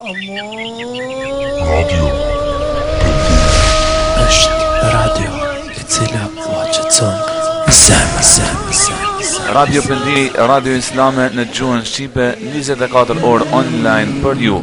Radio Pendimi është radio e cila u aqëtëson zemrën, Radio Pendimi, radio islame në gjuhën Shqipe, 24 orë online për ju.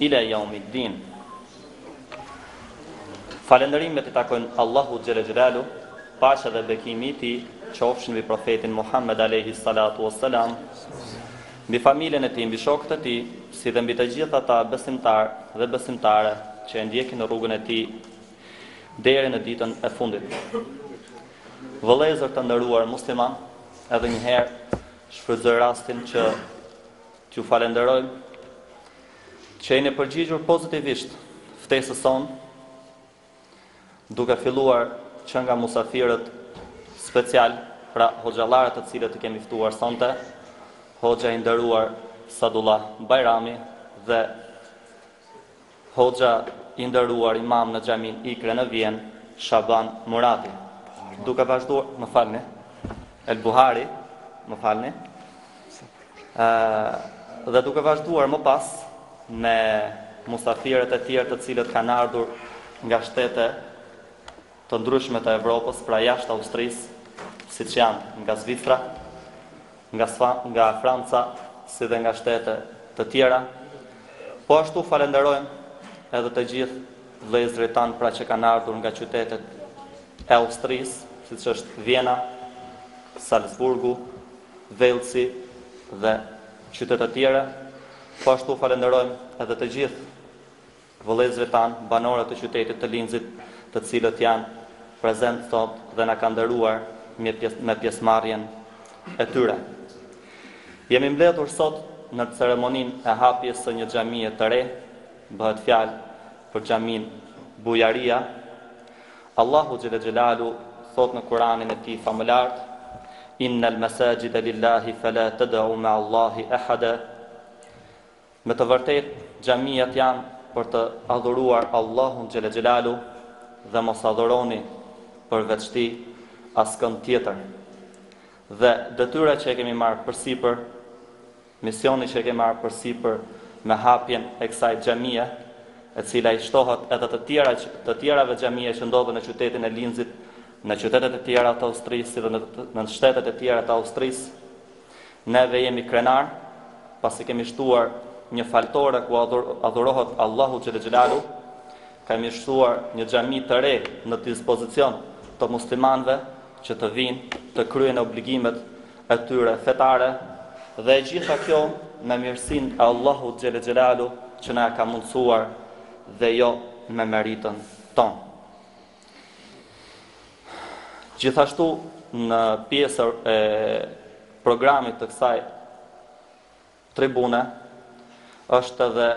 Ila jaumi din Falënderimet i takojnë Allahut xhela xhelalu, paqja dhe bekimi i tij qofshin mbi profetin Muhammed alaihi salatu wassalam, mbi familjen e tij, mbi shokët e tij, si dhe mbi të gjithë ata besimtarë dhe besimtare që e ndjekin rrugën e tij deri në ditën e fundit. Vëllezër të nderuar musliman, edhe një herë shfrytëzoj rastin që t'ju falënderoj Që jeni përgjigjur pozitivisht ftesës sonë, duke filluar që nga musafirët special, pra hoxhallarët të cilët i kemi ftuar sonte, hoxha i nderuar Sadullah Bajrami dhe hoxha i nderuar imam në xhaminë Ikre në Vjenë, Shaban Murati. Duke vazhduar, më falni, El Buhari, më falni, dhe duke vazhduar më pas me musafirët e tjerë të cilët kanë ardhur nga shtete të ndryshme të Evropës, pra jashtë Austrisë, siç janë nga Zvicra, nga nga Franca, si dhe nga shtete të tjera. Po ashtu falenderojmë edhe të gjithë vëllezërit tanë pra që kanë ardhur nga qytetet e Austrisë, siç është Vjena, Salzburgu, Velsi dhe qytete tjera, po ashtu falënderojmë edhe të gjithë vëllezërit tanë banorët e qytetit të Linzit të cilët janë prezent sot dhe na kanë nderuar me pjesëmarrjen e tyre. Jemi mbledhur sot në ceremoninë e hapjes së një xhamie të re, bëhet fjalë për xhaminë Bujaria, Allahu xhela xhelalu thotë në Kuranin e Tij famëlart, Innal masajida lillahi fala tad'u ma'a Allahi ahada. Me të vërtetë, xhamitë janë për të adhuruar Allahun xhela xhelalu dhe mos adhuroni përveç tij askënd tjetër. Dhe detyra që e kemi marrë përsipër Misioni që e kemi marrë përsipër me hapjen e kësaj xhamie, e cila i shtohet edhe të tjera të tjerave xhamie që ndodhen në qytetin e Linzit, në qytetet e tjera të Austrisë si dhe në shtetet e tjera të Austrisë. Neve jemi krenarë, pasi kemi shtuar një faltore ku adhurohet Allahu xhelle xhelalu, kemi shtuar një xhami të re në dispozicion të muslimanëve që të vijnë të kryejnë obligimet e tyre fetare dhe e gjitha kjo me mirësinë e Allahut xhele xhelaluhu që na e ka mundësuar dhe jo me meritën tonë. Gjithashtu në pjesë e programit të kësaj tribune, është edhe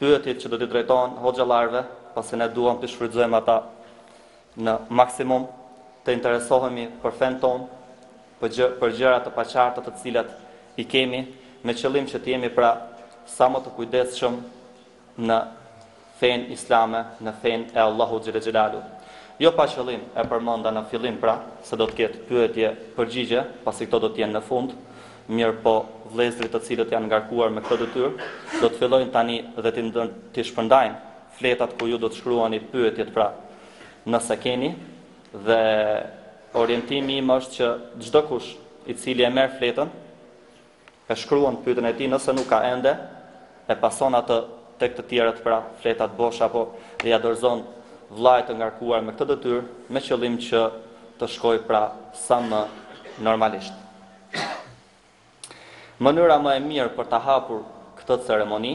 pyetjet që do t'i drejtohen hoxhallarëve, pasi ne duam t'i shfrytëzojmë ata në maksimum, të interesohemi për fenë tonë, për gjëra të paqarta të cilat i kemi, me qëllim që të jemi pra sa më të kujdesshëm në fenë islame, në fenë e Allahut xhele xhelaluhu. Jo pa qëllim e përmenda në fillim pra, se do të ketë pyetje, përgjigje, pasi këto do të jenë në fund, mirëpo vëllezërit të cilët janë ngarkuar me këtë detyrë, do të fillojnë tani dhe të ndër, të shpërndajnë fletat ku ju do të shkruani pyetjet pra, nëse keni dhe orientimi im është që çdokush i cili e merr fletën E shkruan pyetjen e tij nëse nuk ka ende, e pason atë tek të tjerët pra fletat bosh apo dhe ia dorëzon vëllait të ngarkuar me këtë detyrë me qëllim që të shkojë pra sa më normalisht. Mënyra më e mirë për ta hapur këtë ceremoni,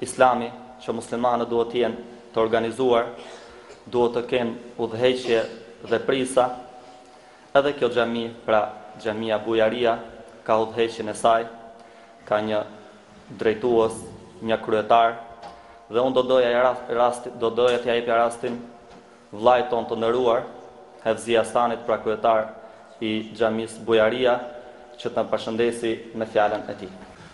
Islami, që muslimanët duhet të jenë të organizuar, duhet të kenë udhëheqje dhe prijësa, edhe kjo xhami, pra xhamia Bujaria, ka udhëheqjen e saj, ka një drejtues, një kryetar, dhe unë do doja rastin, do doja t'ia jepja rastin vëllait tonë të nderuar, Hevzi Hasanit, pra kryetar i xhamisë Bujaria, që të na përshëndesë me fjalën e tij.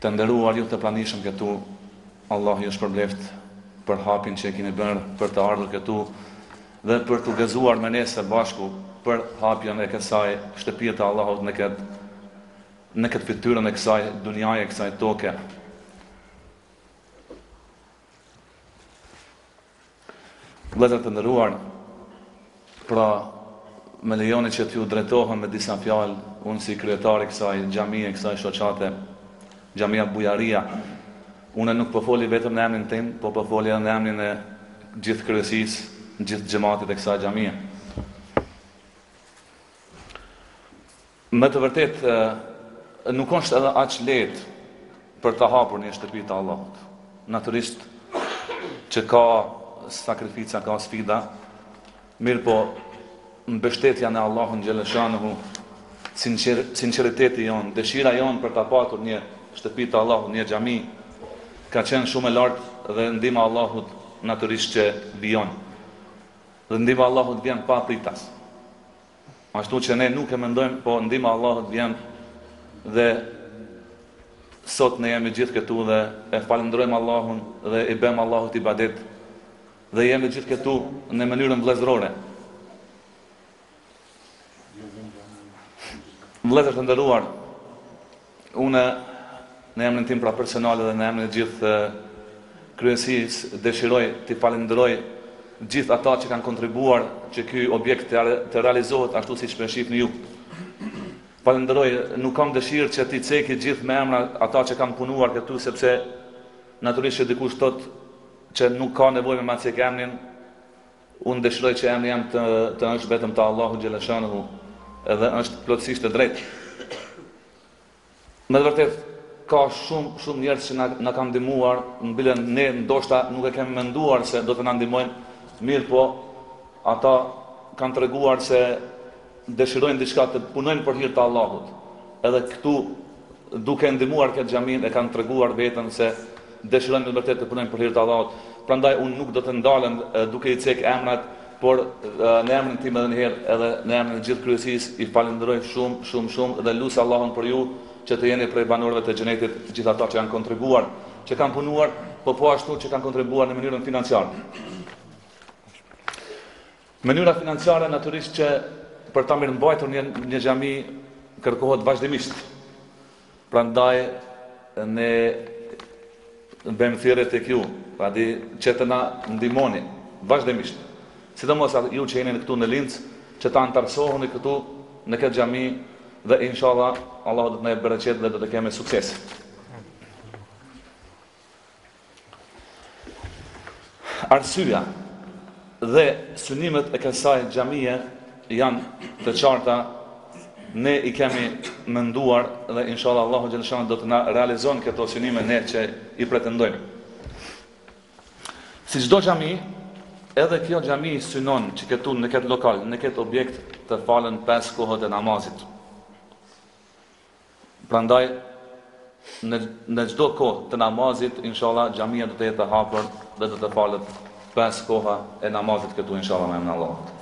Të nderuar ju të pranishëm këtu Allah ju shpërbleftë për hapin që e kini bërë për të ardhur këtu dhe për t'u gëzuar me ne së bashku për hapjen e kësaj shtëpie të Allahut në këtë në këtë fytyrën e kësaj dunjaje, e kësaj toke. Vëllezër të nderuar, pra më lejoni që t'ju drejtohem me disa fjalë, unë si kryetar i kësaj xhamie, kësaj shoqate, Xhamia Bujaria. Unë nuk po foli vetëm në emnin tim, po po foli edhe në emnin e gjithë kryesisë, gjithë xhematit e kësaj xhamie. Me të vërtetë nuk është edhe aq lehtë për të hapur një shtëpi të Allahut. Natyrisht që ka sakrifica, ka sfida, mirëpo mbështetja në Allahun xhele shanuhu, sinqer, sinqeriteti jonë, dëshira jonë për të patur një shtëpi të Allahut, një xhami, ka qenë shumë e lartë dhe ndihma e Allahut natyrisht që vijon. Dhe ndihma e Allahut vjen papritas. Ashtu që ne nuk e mendojmë, po ndihma e Allahut vjen dhe sot ne jemi gjithë këtu dhe e falënderojmë Allahun dhe i bëjmë Allahut ibadet dhe jemi gjithë këtu në mënyrën vëllezërore. Vëllezër të nderuar, Unë në emrin tim pra personal dhe në emrin e gjithë kryesisë dëshiroj t'i falënderoj gjithë ata që kanë kontribuar që ky objekt të realizohet ashtu siç po e shihni ju. Falënderoj, nuk kam dëshirë që t'i ceki gjithë me emra ata që kanë punuar këtu sepse natyrisht që dikush thotë që nuk ka nevojë me ma cek emrin, Unë dëshiroj që emri jem të të është vetëm te Allahu xhela shanuhu edhe është plotësisht e drejtë. Me të vërtetë ka shumë shumë njerëz që na na kanë ndihmuar, bile ne ndoshta nuk e kemi menduar se do të na ndihmojnë, mirëpo ata kanë treguar se dëshirojnë diçka të punojnë për hir të Allahut edhe këtu duke ndihmuar këtë xhami e kanë treguar veten se dëshirojnë vërtet të punojnë për hir të Allahut prandaj unë nuk do të ndalem duke i cek emrat por në emrin tim edhe një herë edhe në emrin e gjithë kryesisë i falënderoj shumë shumë shumë dhe lus Allahun për ju që të jeni prej banorëve të xhenetit të gjithë ata që kanë kontribuar që kanë punuar po po ashtu që kanë kontribuar në mënyrën financiare Mënyra financiare natyrisht që për ta mirëmbajtur një një xhami kërkohet vazhdimisht. Prandaj ne bëjmë thirrje tek ju, pra di që të na ndihmoni vazhdimisht. Sidomos ju që jeni këtu në Linz, që të anëtarësohuni këtu në këtë xhami dhe inshallah Allahu do të na jep bereqet dhe do të kemi sukses. Arsyeja dhe synimet e kësaj xhamie janë të qarta. Ne i kemi menduar dhe inshallah Allahu xhela shanuhu do të na realizon këto synime ne që i pretendojmë. Si çdo xhami, edhe kjo xhami synon që këtu në këtë lokal, në këtë objekt të falen pesë kohët e namazit. Prandaj në në çdo kohë të namazit inshallah xhamia do të jetë e hapur dhe do të falet pesë koha e namazit këtu inshallah me emrin e Allahut.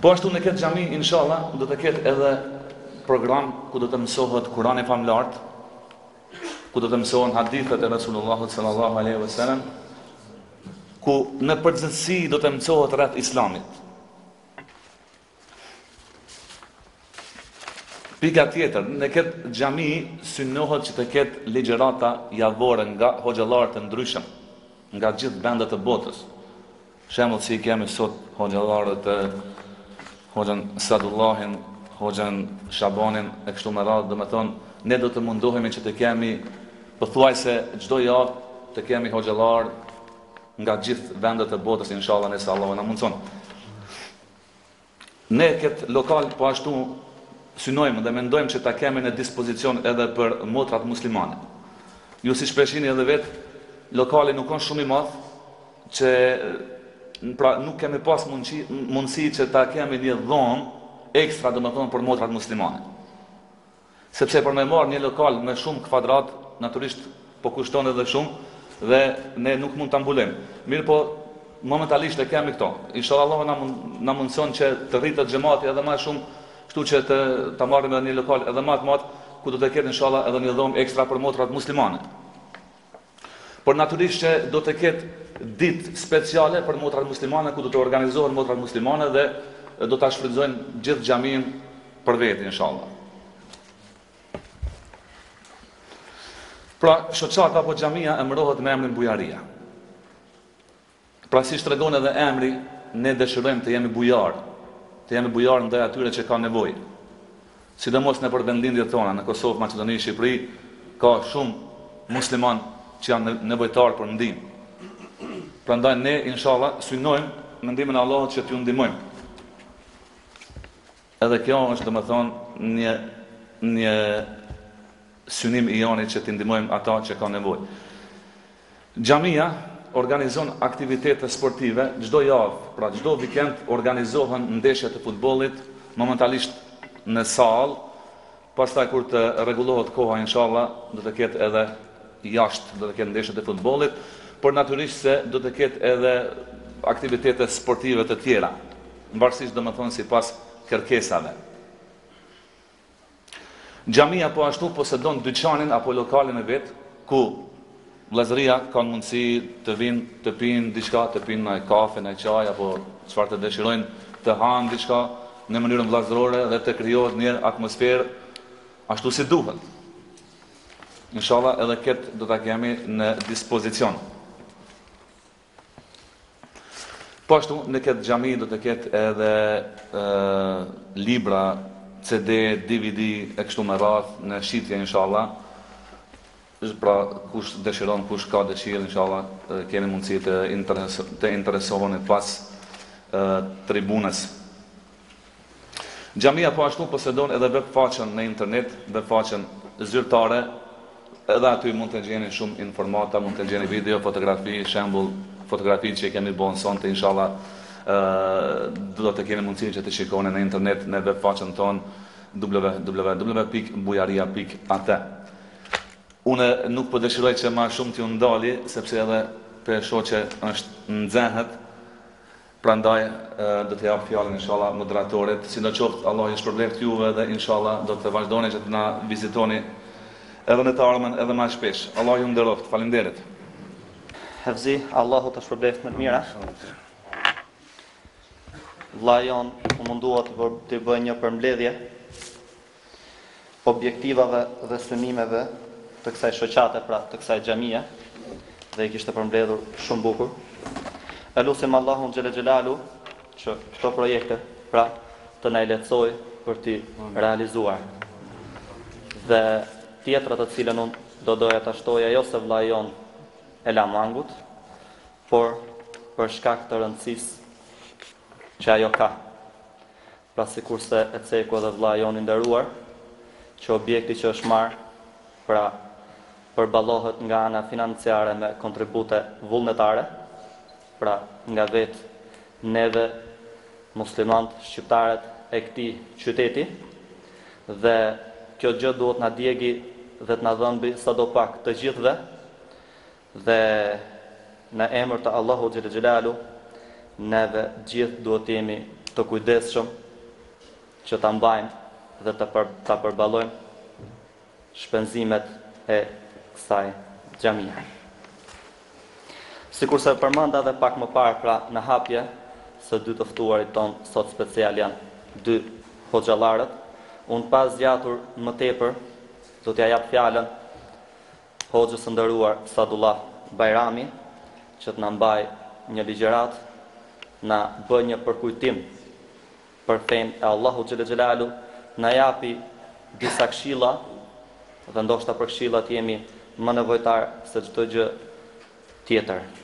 Po ashtu në këtë xhami inshallah do të ketë edhe program ku do të mësohet Kurani famëlartë, ku do të mësohen hadithet e Resulullahut sallallahu alaihi wasallam, ku në përgjithësi do të mësohet rreth Islamit. Pika tjetër, në këtë xhami synohet që të ketë ligjërata javore nga hoxhallarë të ndryshëm, nga gjithë vendet e botës. Shembull si i kemi sot hoxhallarët, Hoxhën Sadullahin, Hoxhën Shabanin e kështu me radhë, domethënë ne do të mundohemi që të kemi pothuajse çdo javë të kemi hoxhallarë nga gjithë vendet e botës inshallah nëse Allahu na mundëson. Në këtë lokal po ashtu synojmë dhe mendojmë që ta kemi në dispozicion edhe për motrat muslimane. Ju siç po e shihni edhe vetë, lokali nuk është shumë i madh që pra nuk kemi pas mundësi, mundësi që ta kemi një dhomë ekstra, domethënë për motrat muslimane. Sepse për me marrë një lokal me shumë kvadratë, natyrisht po kushton edhe shumë dhe ne nuk mund ta mbulojmë. Mirëpo momentalisht e kemi këto. Inshallah Allahu na na mundëson që të rritet xhemati edhe më shumë, kështu që të ta marrim edhe një lokal edhe më të madh, ku do të ketë inshallah edhe një dhomë ekstra për motrat muslimane. Por natyrisht që do të ketë ditë speciale për motrat muslimane ku do të organizohen motrat muslimane dhe do ta shfrytëzojnë gjithë xhamin për veti inshallah. Pra, shoqata apo xhamia emërohet me emrin Bujaria. Pra siç tregon edhe emri, ne dëshirojmë të jemi bujarë, të jemi bujarë ndaj atyre që kanë nevojë. Sidomos nëpër vendlindjet tona, në Kosovë, Maqedoni, Shqipëri, ka shumë muslimanë që janë nevojtarë për ndihmë. Prandaj ne, inshallah, synojmë me ndihmën e Allahut që t'ju ndihmojmë. Edhe kjo është domethënë një një synim i joni që t'i ndihmojmë ata që kanë nevojë. Xhamia organizon aktivitete sportive çdo javë, pra çdo vikend organizohen ndeshje të futbollit, momentalisht në sallë, Pastaj kur të rregullohet koha inshallah do të ketë edhe jashtë do të ketë ndeshjet e futbollit, por natyrisht se do të ketë edhe aktivitete sportive të tjera, varësisht domethënë sipas kërkesave. Xhamia po ashtu posedon dyqanin apo lokalin e vet ku Vëllezëria kanë mundësi të vijnë të pinë diçka, të pinë naj kafe, naj çaj apo çfarë të dëshirojnë, të hanë diçka në mënyrën vëllazërore dhe të krijohet një atmosferë ashtu si duhet. Inshallah edhe këtë do ta kemi në dispozicion. Po ashtu, në këtë xhami do të ketë edhe libra, CD, DVD e kështu me radhë në shitje inshallah. Pra, kush dëshiron, kush ka dëshirë inshallah, keni mundësi të të interesoheni pas tribunës. Xhamia po ashtu posedon edhe web faqen në internet, web faqen zyrtare, edhe aty mund të gjeni shumë informata, mund të gjeni video, fotografi, shembull fotografitë që i kemi bonë sonte inshallah do të keni mundësinë që të shikoni në internet në web faqen tonë www.bujaria.at. Unë nuk po dëshiroj që ma shumë t'ju ndali, sepse edhe pe shoh që është nxehtë, Prandaj do t'i jap fjalën inshallah moderatorit. Sidoqoftë Allahu ju shpërbleftë juve dhe inshallah do të vazhdoni që të na vizitoni edhe në të ardhmen edhe ma shpesh. Allahu ju nderoftë. Faleminderit. Hevzi, Allahu të shpërbleftë me të mira. Vllai jon u mundua t'i bëjë një përmbledhje objektivave dhe synimeve të kësaj shoqate, pra të kësaj xhamie dhe i kishte përmbledhur shumë bukur. E lusim Allahun xhele xhelalu që këto projekte, pra të na i lehtësoj për t'i realizuar. Dhe tjetra të cilën unë do doja ta shtoja jo se vllai jonë e la mangut, por për shkak të rëndësisë që ajo ka. Pra sikurse e ceku edhe vllai jonë i nderuar, që objekti që është marrë, pra përballohet nga ana financiare me kontribute vullnetare, pra nga vetë neve muslimantë shqiptarët e këtij qyteti, dhe kjo gjë duhet t'na djegi dhe të na dhëmbi sadopak të gjithëve, Dhe në emër të Allahut xhel xhelalu neve gjithë duhet jemi të kujdesshëm që ta mbajmë dhe të për, ta përballojmë shpenzimet e kësaj xhamie. Sikurse përmenda dhe pak më parë pra në hapje se dy të ftuarit tonë sot special janë dy hoxhallarët, unë pa zgjatur më tepër do t'ia jap fjalën Hoxhës së nderuar Sadullah Bajrami që të na mbajë një ligjëratë, na bëjë një përkujtim për fenë e Allahut xhelle xhelalu, na japi disa këshilla dhe ndoshta për këshilla të jemi më nevojtar se çdo gjë tjetër.